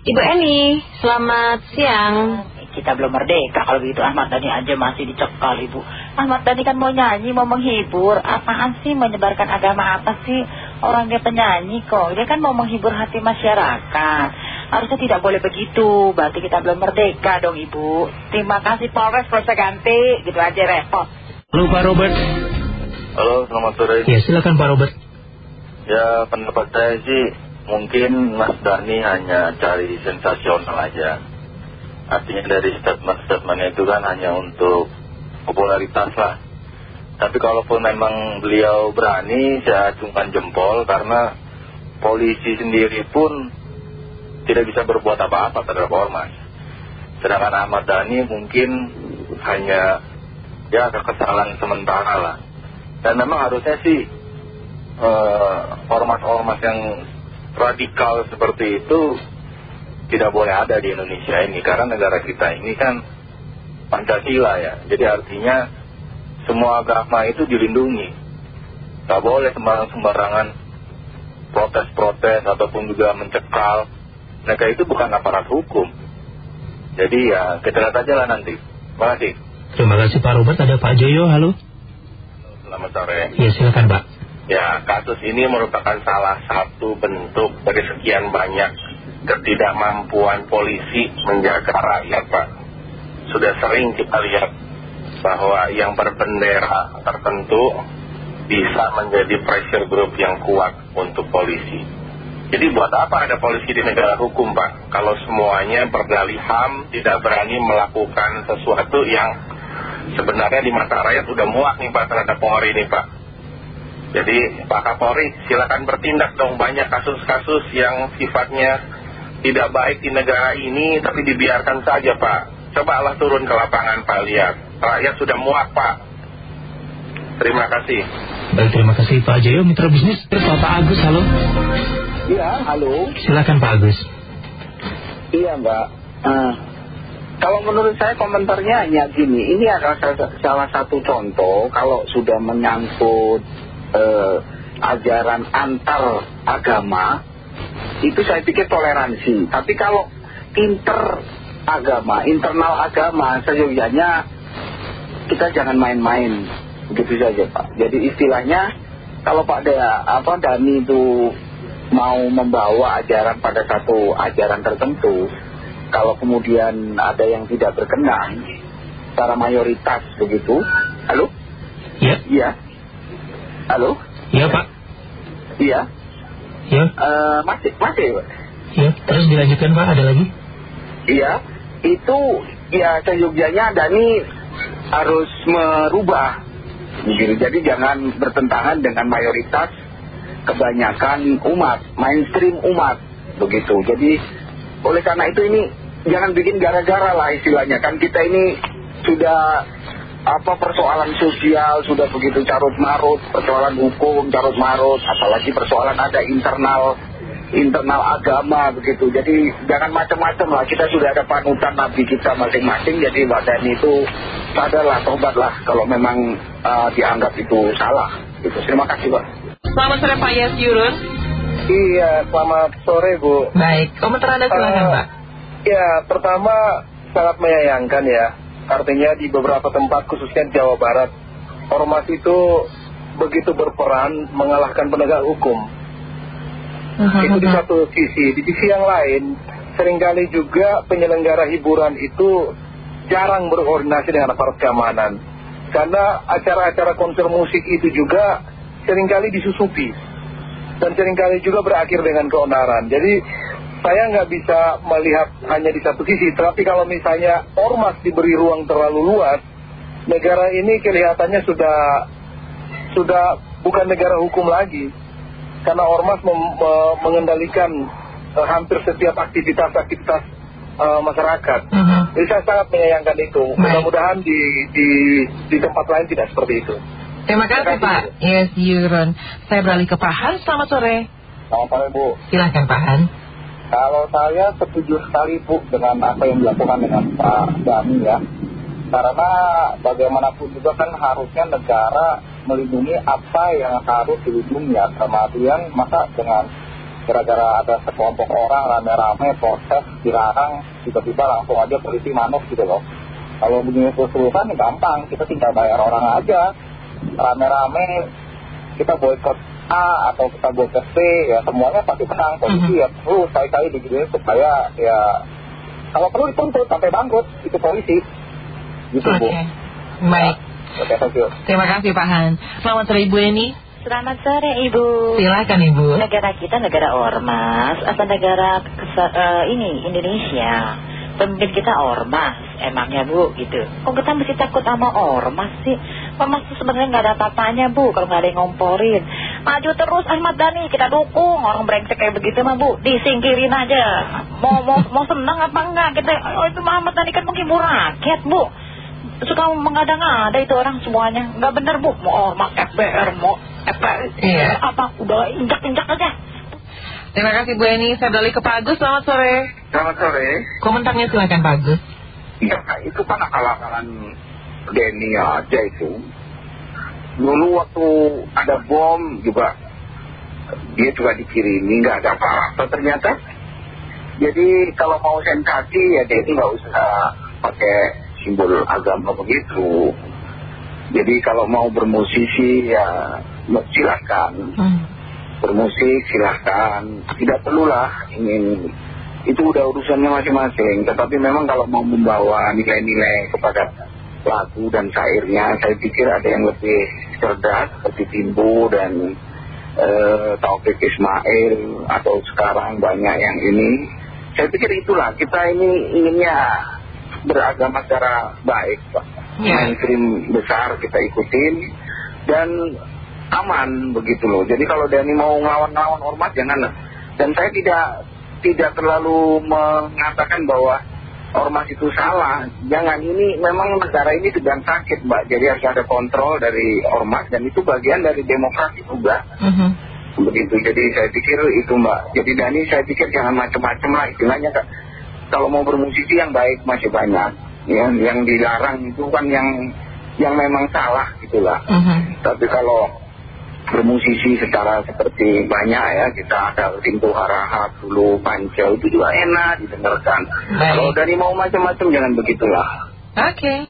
Ibu Eni, selamat siang. Kita belum merdeka kalau begitu Ahmad Dhani aja masih dicekal Ibu. Ahmad Dhani kan mau nyanyi, mau menghibur. Apaan sih menyebarkan agama apa sih? Orang dia penyanyi kok. Dia kan mau menghibur hati masyarakat. Harusnya tidak boleh begitu. Berarti kita belum merdeka dong Ibu. Terima kasih Polres Polres ganti. Gitu aja repot. Halo Pak Robert. Halo, selamat sore. Ya silakan Pak Robert. Ya pendapat saya sih mungkin Mas Dhani hanya cari sensasional aja. Artinya dari statement-statement itu kan hanya untuk popularitas lah. Tapi kalaupun memang beliau berani, saya acungkan jempol karena polisi sendiri pun tidak bisa berbuat apa-apa terhadap ormas. Sedangkan Ahmad Dhani mungkin hanya ya ada kesalahan sementara lah. Dan memang harusnya sih ormas-ormas yang radikal seperti itu tidak boleh ada di Indonesia ini karena negara kita ini kan Pancasila ya. Jadi artinya semua agama itu dilindungi. Tak boleh sembarangan protes-protes ataupun juga mencekal. Mereka itu bukan aparat hukum. Jadi ya kita lihat aja lah nanti. Terima kasih. Terima kasih Pak Robert. Ada Pak Joyo halo. Selamat sore. Ya silakan Pak Ya, kasus ini merupakan salah satu bentuk dari sekian banyak ketidakmampuan polisi menjaga rakyat, Pak. Sudah sering kita lihat bahwa yang berbendera tertentu bisa menjadi pressure group yang kuat untuk polisi. Jadi buat apa ada polisi di negara hukum, Pak? Kalau semuanya berdalih HAM, tidak berani melakukan sesuatu yang sebenarnya di mata rakyat udah muak nih, Pak, terhadap Polri ini, Pak. Jadi Pak Kapolri silakan bertindak dong banyak kasus-kasus yang sifatnya tidak baik di negara ini tapi dibiarkan saja Pak. Cobalah turun ke lapangan Pak lihat. Rakyat sudah muak Pak. Terima kasih. Baik terima kasih Pak Joyo Mitra Bisnis. Pak Agus halo. Iya halo. Silakan Pak Agus. Iya Mbak. Uh, kalau menurut saya komentarnya hanya gini. Ini adalah salah satu contoh kalau sudah menyangkut eh, ajaran antar agama itu saya pikir toleransi. Tapi kalau inter agama internal agama seyogyanya kita jangan main-main. Begitu saja Pak. Jadi istilahnya kalau Pak da, apa Dani itu mau membawa ajaran pada satu ajaran tertentu kalau kemudian ada yang tidak berkenan secara mayoritas begitu. Halo? Ya. Iya Halo? Iya Pak. Iya. Iya. Uh, masih, masih Pak. Iya, terus dilanjutkan Pak, ada lagi? Iya, itu ya seyogyanya Dani harus merubah. Gitu. Jadi jangan bertentangan dengan mayoritas kebanyakan umat, mainstream umat. Begitu. Jadi oleh karena itu ini jangan bikin gara-gara lah istilahnya. Kan kita ini sudah apa persoalan sosial sudah begitu carut marut, persoalan hukum carut marut, apalagi persoalan ada internal internal agama begitu. Jadi jangan macam-macam lah. Kita sudah ada panutan nabi kita masing-masing. Jadi Mbak Dani itu sadarlah, tobatlah kalau memang uh, dianggap itu salah. Gitu. Terima kasih Pak. Selamat sore Pak Yas Yurun. Iya, selamat sore Bu. Baik, komentar Anda silakan uh, Pak. Ya, pertama sangat menyayangkan ya Artinya di beberapa tempat khususnya di Jawa Barat Ormas itu begitu berperan mengalahkan penegak hukum. Uh-huh, Itu di satu sisi. Di sisi yang lain Seringkali juga penyelenggara hiburan itu jarang berkoordinasi dengan aparat keamanan. Karena acara-acara konser musik itu juga sering kali disusupi. Dan sering kali juga berakhir dengan keonaran. Jadi saya nggak bisa melihat hanya di satu sisi. Tapi kalau misalnya ormas diberi ruang terlalu luas, negara ini kelihatannya sudah sudah bukan negara hukum lagi. Karena ormas mengendalikan uh, hampir setiap aktivitas-aktivitas uh, masyarakat. -huh. Jadi saya sangat menyayangkan itu. Mudah-mudahan di, di, di tempat lain tidak seperti itu. Terima kasih, Pak. Yes, Yuron. Saya beralih ke Pak Han. Selamat sore. Selamat sore Bu. Silahkan Pak Han. Kalau saya setuju sekali Bu dengan apa yang dilakukan dengan Pak Dami ya. Karena bagaimanapun juga kan harusnya negara melindungi apa yang harus dilindungi ya. Sama artian masa dengan gara-gara ada sekelompok orang rame-rame proses dilarang tiba-tiba langsung aja polisi manus gitu loh kalau begini terus-terusan ya gampang kita tinggal bayar orang aja rame-rame kita boykot A atau kita boykot B ya semuanya pasti menang polisi ya perlu sekali-kali digituin supaya ya kalau perlu dituntut sampai bangkrut itu polisi gitu Bu Oke. Baik. Oke, thank you. Terima kasih Pak Han. Selamat sore Ibu Eni. Selamat sore Ibu Silakan Ibu. Negara kita negara ormas Apa negara eh, ini Indonesia Pemimpin kita ormas Emangnya Bu gitu Kok kita mesti takut sama ormas sih Ormas itu sebenarnya nggak ada apa-apanya Bu Kalau nggak ada yang ngomporin Maju terus Ahmad Dhani Kita dukung Orang brengsek kayak begitu mah Bu Disingkirin aja Mau mau, mau senang apa enggak kita, Oh itu Ahmad Dhani kan menghibur rakyat Bu suka mengada-ngada itu orang semuanya nggak bener bu mau ormas FBR mau FPR Iya. apa udah injak-injak aja Terima kasih Bu Eni. Saya beralih ke Pak Agus. Selamat sore. Selamat sore. Komentarnya silakan Pak Agus. Ya, itu kan akal-akalan Denny aja itu. Dulu waktu ada bom juga, dia juga dikirimi, nggak ada apa-apa ternyata. Jadi kalau mau sensasi ya Denny nggak usah pakai simbol agama begitu. Jadi kalau mau bermusisi ya silakan. Hmm. bermusik silahkan tidak perlulah ingin itu udah urusannya masing-masing tetapi memang kalau mau membawa nilai-nilai kepada lagu dan syairnya saya pikir ada yang lebih cerdas seperti Timbu dan eh, Taufik Ismail atau sekarang banyak yang ini saya pikir itulah kita ini inginnya beragama secara baik Pak Ya. mainstream besar kita ikutin dan aman begitu loh. Jadi kalau Dani mau ngelawan-ngelawan ormas jangan. Dan saya tidak tidak terlalu mengatakan bahwa ormas itu salah. Jangan ini memang negara ini sedang sakit mbak. Jadi harus ada kontrol dari ormas dan itu bagian dari demokrasi juga. Mhm. Begitu. Jadi saya pikir itu mbak. Jadi Dani saya pikir jangan macam-macam lah istilahnya. Kalau mau bermusisi yang baik masih banyak. Ya, yang dilarang itu kan yang yang memang salah gitulah. Mhm. Tapi kalau bermusisi secara seperti banyak ya kita ada Rintu Harahap dulu Pancel itu juga enak didengarkan. Kalau dari mau macam-macam jangan begitulah. Oke.